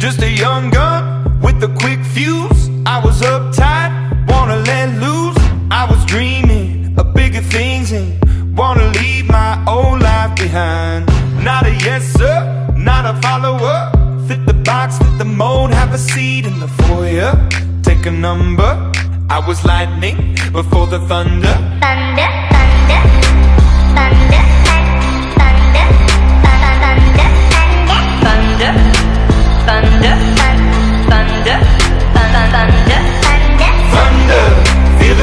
Just a young gun with a quick fuse. I was uptight, wanna let loose. I was dreaming of bigger things and wanna leave my old life behind. Not a yes sir, not a follower. Fit the box, fit the mold, have a seat in the foyer. Take a number. I was lightning before the thunder. thunder,